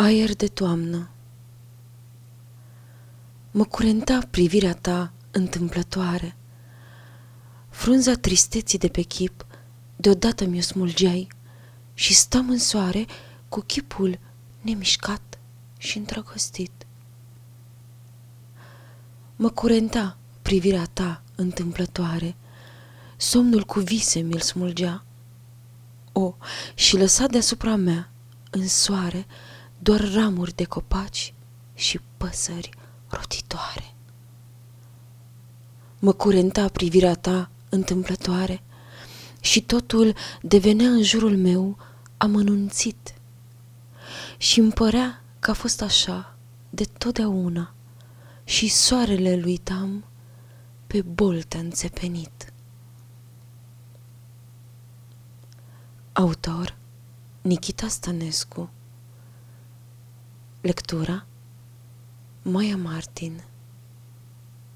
Aer de toamnă Mă curenta privirea ta întâmplătoare. Frunza tristeții de pe chip deodată mi-o smulgeai și stăm în soare cu chipul nemișcat și îndrăgostit. Mă curenta privirea ta întâmplătoare, somnul cu vise mi-l smulgea. O, și lăsa deasupra mea, în soare, doar ramuri de copaci și păsări rotitoare. Mă curenta privirea ta întâmplătoare și totul devenea în jurul meu amănunțit și îmi părea că a fost așa de totdeauna și soarele lui tam pe boltă înțepenit. Autor Nikita Stănescu Lectura? Maia Martin